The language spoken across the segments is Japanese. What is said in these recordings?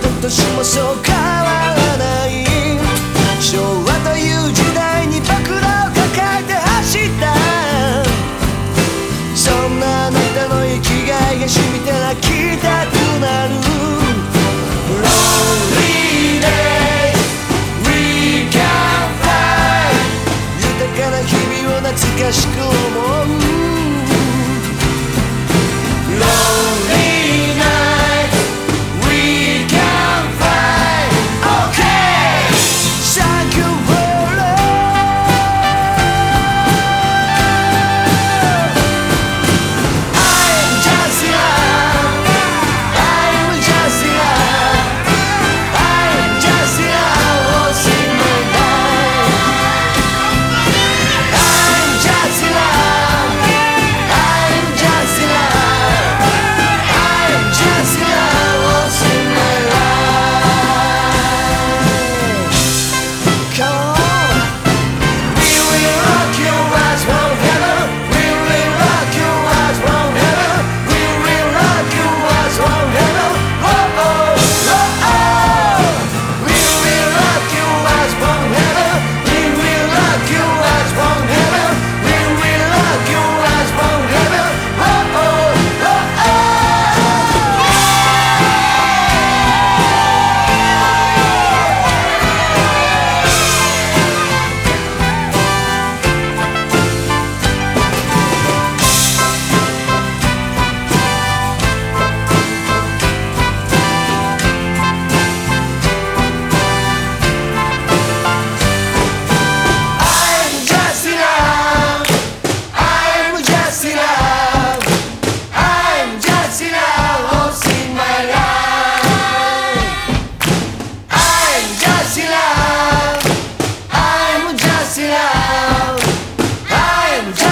どとしまうょう。か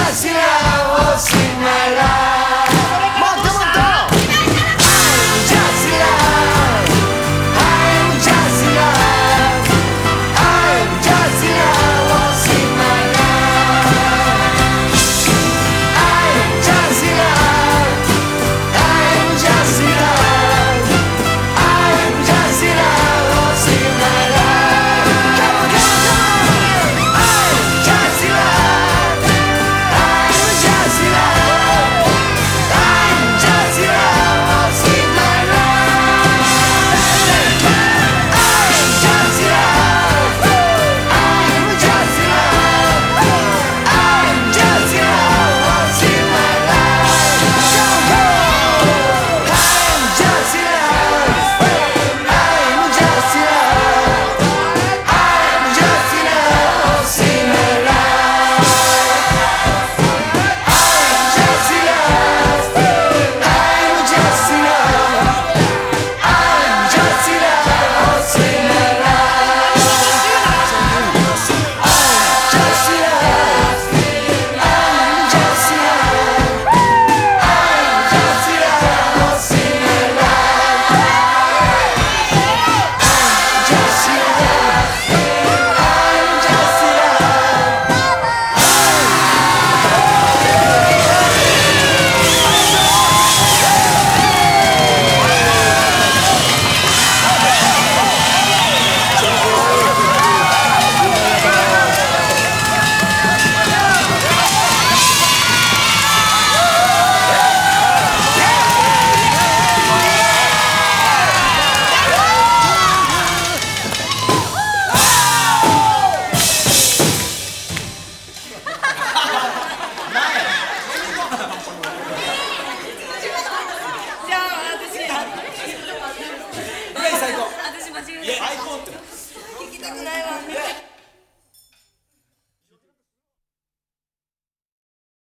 Gracias. ないわ。